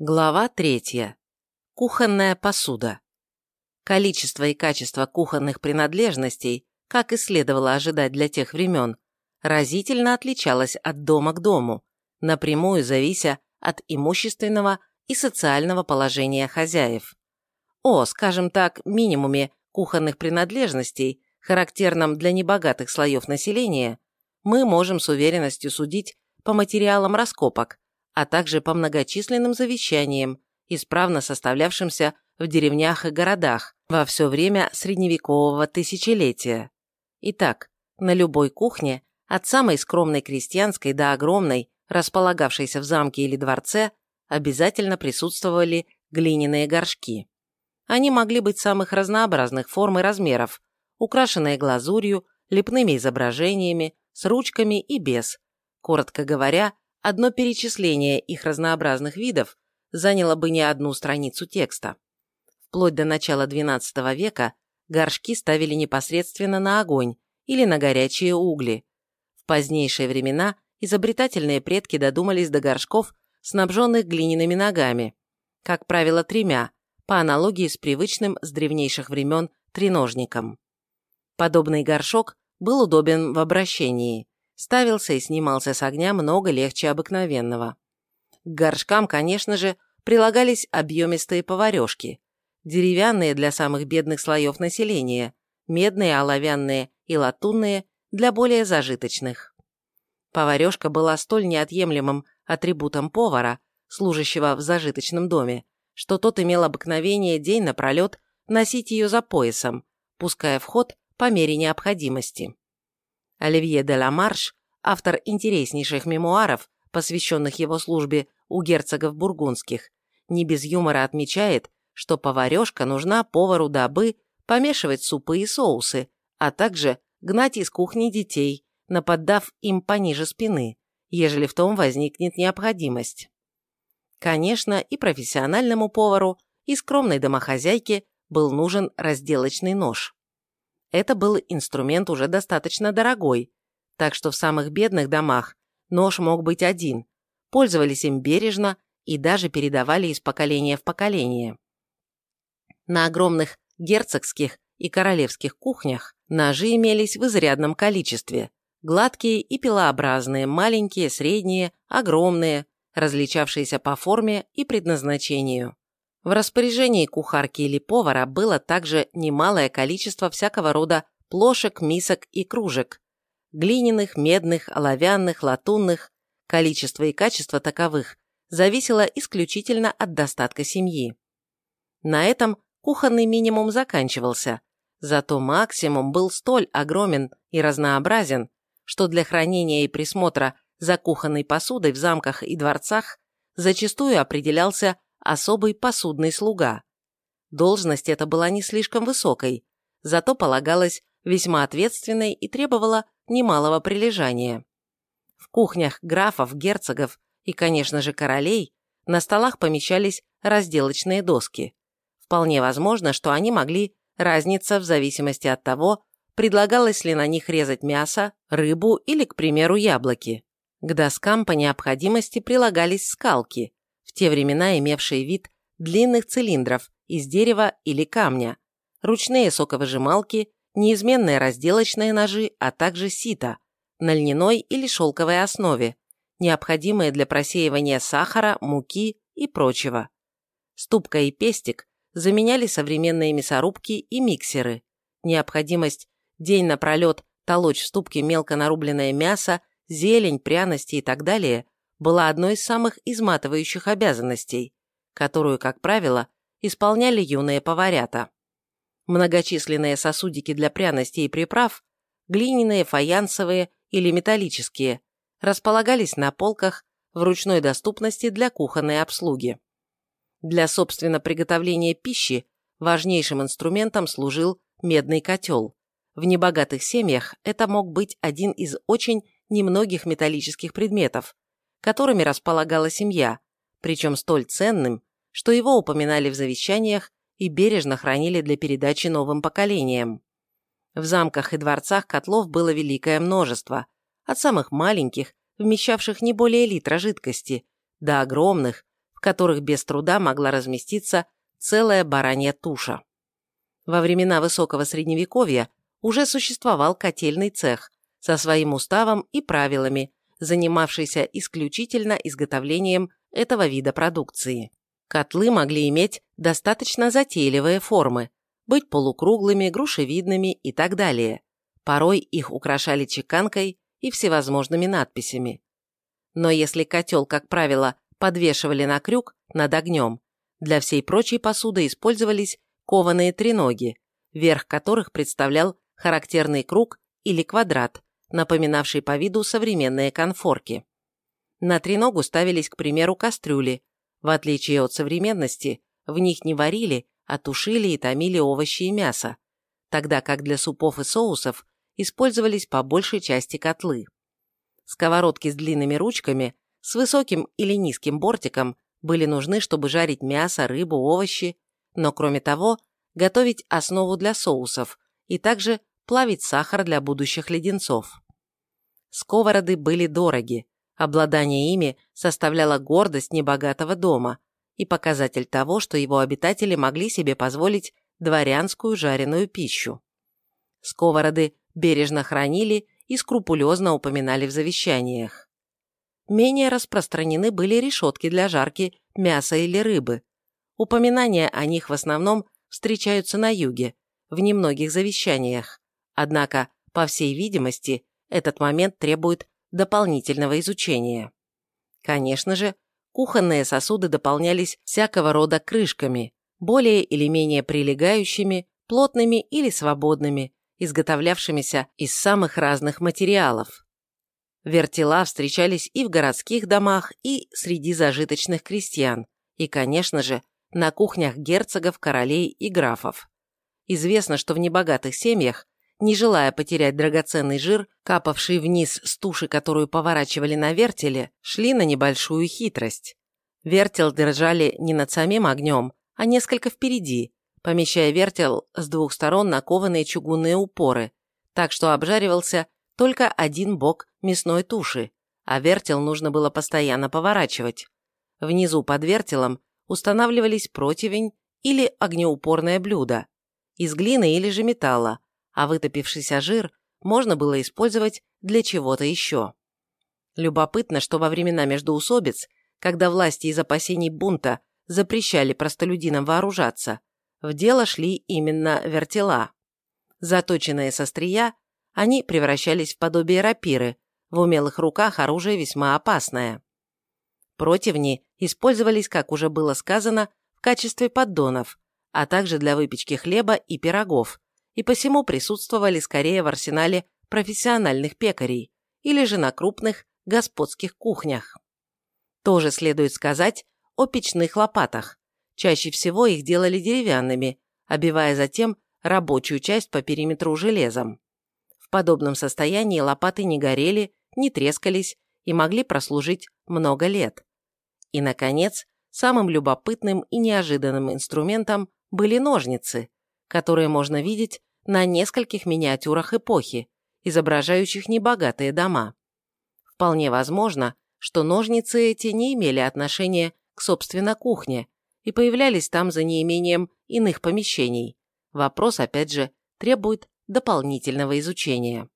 Глава третья. Кухонная посуда. Количество и качество кухонных принадлежностей, как и следовало ожидать для тех времен, разительно отличалось от дома к дому, напрямую завися от имущественного и социального положения хозяев. О, скажем так, минимуме кухонных принадлежностей, характерном для небогатых слоев населения, мы можем с уверенностью судить по материалам раскопок, а также по многочисленным завещаниям, исправно составлявшимся в деревнях и городах во все время средневекового тысячелетия. Итак, на любой кухне, от самой скромной крестьянской до огромной, располагавшейся в замке или дворце, обязательно присутствовали глиняные горшки. Они могли быть самых разнообразных форм и размеров, украшенные глазурью, лепными изображениями, с ручками и без. Коротко говоря, одно перечисление их разнообразных видов заняло бы не одну страницу текста. Вплоть до начала XII века горшки ставили непосредственно на огонь или на горячие угли. В позднейшие времена изобретательные предки додумались до горшков, снабженных глиняными ногами, как правило, тремя, по аналогии с привычным с древнейших времен треножником. Подобный горшок был удобен в обращении ставился и снимался с огня много легче обыкновенного. К горшкам, конечно же, прилагались объемистые поварешки, деревянные для самых бедных слоев населения, медные, оловянные и латунные для более зажиточных. Поварешка была столь неотъемлемым атрибутом повара, служащего в зажиточном доме, что тот имел обыкновение день напролет носить ее за поясом, пуская в ход по мере необходимости. Оливье де ла Марш, автор интереснейших мемуаров, посвященных его службе у герцогов бургундских, не без юмора отмечает, что поварешка нужна повару дабы помешивать супы и соусы, а также гнать из кухни детей, наподдав им пониже спины, ежели в том возникнет необходимость. Конечно, и профессиональному повару, и скромной домохозяйке был нужен разделочный нож. Это был инструмент уже достаточно дорогой, так что в самых бедных домах нож мог быть один, пользовались им бережно и даже передавали из поколения в поколение. На огромных герцогских и королевских кухнях ножи имелись в изрядном количестве, гладкие и пилообразные, маленькие, средние, огромные, различавшиеся по форме и предназначению. В распоряжении кухарки или повара было также немалое количество всякого рода плошек, мисок и кружек. Глиняных, медных, оловянных, латунных. Количество и качество таковых зависело исключительно от достатка семьи. На этом кухонный минимум заканчивался, зато максимум был столь огромен и разнообразен, что для хранения и присмотра за кухонной посудой в замках и дворцах зачастую определялся особый посудный слуга. Должность эта была не слишком высокой, зато полагалась весьма ответственной и требовала немалого прилежания. В кухнях графов, герцогов и, конечно же, королей на столах помещались разделочные доски. Вполне возможно, что они могли разниться в зависимости от того, предлагалось ли на них резать мясо, рыбу или, к примеру, яблоки. К доскам по необходимости прилагались скалки, те времена имевшие вид длинных цилиндров из дерева или камня, ручные соковыжималки, неизменные разделочные ножи, а также сито на льняной или шелковой основе, необходимые для просеивания сахара, муки и прочего. Ступка и пестик заменяли современные мясорубки и миксеры. Необходимость день напролет толочь в ступке мелко нарубленное мясо, зелень, пряности и так далее была одной из самых изматывающих обязанностей, которую, как правило, исполняли юные поварята. Многочисленные сосудики для пряностей и приправ, глиняные, фаянсовые или металлические, располагались на полках в ручной доступности для кухонной обслуги. Для, собственно, приготовления пищи важнейшим инструментом служил медный котел. В небогатых семьях это мог быть один из очень немногих металлических предметов, которыми располагала семья, причем столь ценным, что его упоминали в завещаниях и бережно хранили для передачи новым поколениям. В замках и дворцах котлов было великое множество, от самых маленьких, вмещавших не более литра жидкости, до огромных, в которых без труда могла разместиться целая баранья туша. Во времена высокого средневековья уже существовал котельный цех со своим уставом и правилами, занимавшийся исключительно изготовлением этого вида продукции. Котлы могли иметь достаточно затейливые формы, быть полукруглыми, грушевидными и так далее. Порой их украшали чеканкой и всевозможными надписями. Но если котел, как правило, подвешивали на крюк над огнем, для всей прочей посуды использовались кованые треноги, верх которых представлял характерный круг или квадрат, напоминавший по виду современные конфорки. На треногу ставились, к примеру, кастрюли. В отличие от современности, в них не варили, а тушили и томили овощи и мясо, тогда как для супов и соусов использовались по большей части котлы. Сковородки с длинными ручками, с высоким или низким бортиком были нужны, чтобы жарить мясо, рыбу, овощи, но кроме того, готовить основу для соусов и также плавить сахар для будущих леденцов. Сковороды были дороги, обладание ими составляло гордость небогатого дома и показатель того, что его обитатели могли себе позволить дворянскую жареную пищу. Сковороды бережно хранили и скрупулезно упоминали в завещаниях. Менее распространены были решетки для жарки мяса или рыбы. Упоминания о них в основном встречаются на юге, в немногих завещаниях. Однако, по всей видимости, этот момент требует дополнительного изучения. Конечно же, кухонные сосуды дополнялись всякого рода крышками, более или менее прилегающими, плотными или свободными, изготовлявшимися из самых разных материалов. Вертела встречались и в городских домах, и среди зажиточных крестьян, и, конечно же, на кухнях герцогов, королей и графов. Известно, что в небогатых семьях не желая потерять драгоценный жир, капавший вниз с туши, которую поворачивали на вертеле, шли на небольшую хитрость. Вертел держали не над самим огнем, а несколько впереди, помещая вертел с двух сторон на кованые чугунные упоры, так что обжаривался только один бок мясной туши, а вертел нужно было постоянно поворачивать. Внизу под вертелом устанавливались противень или огнеупорное блюдо, из глины или же металла, а вытопившийся жир можно было использовать для чего-то еще. Любопытно, что во времена междоусобиц, когда власти из опасений бунта запрещали простолюдинам вооружаться, в дело шли именно вертела. Заточенные со стрия, они превращались в подобие рапиры, в умелых руках оружие весьма опасное. Противни использовались, как уже было сказано, в качестве поддонов, а также для выпечки хлеба и пирогов, и посему присутствовали скорее в арсенале профессиональных пекарей или же на крупных господских кухнях. Тоже следует сказать о печных лопатах. Чаще всего их делали деревянными, обивая затем рабочую часть по периметру железом. В подобном состоянии лопаты не горели, не трескались и могли прослужить много лет. И, наконец, самым любопытным и неожиданным инструментом были ножницы, которые можно видеть на нескольких миниатюрах эпохи, изображающих небогатые дома. Вполне возможно, что ножницы эти не имели отношения к собственно кухне и появлялись там за неимением иных помещений. Вопрос, опять же, требует дополнительного изучения.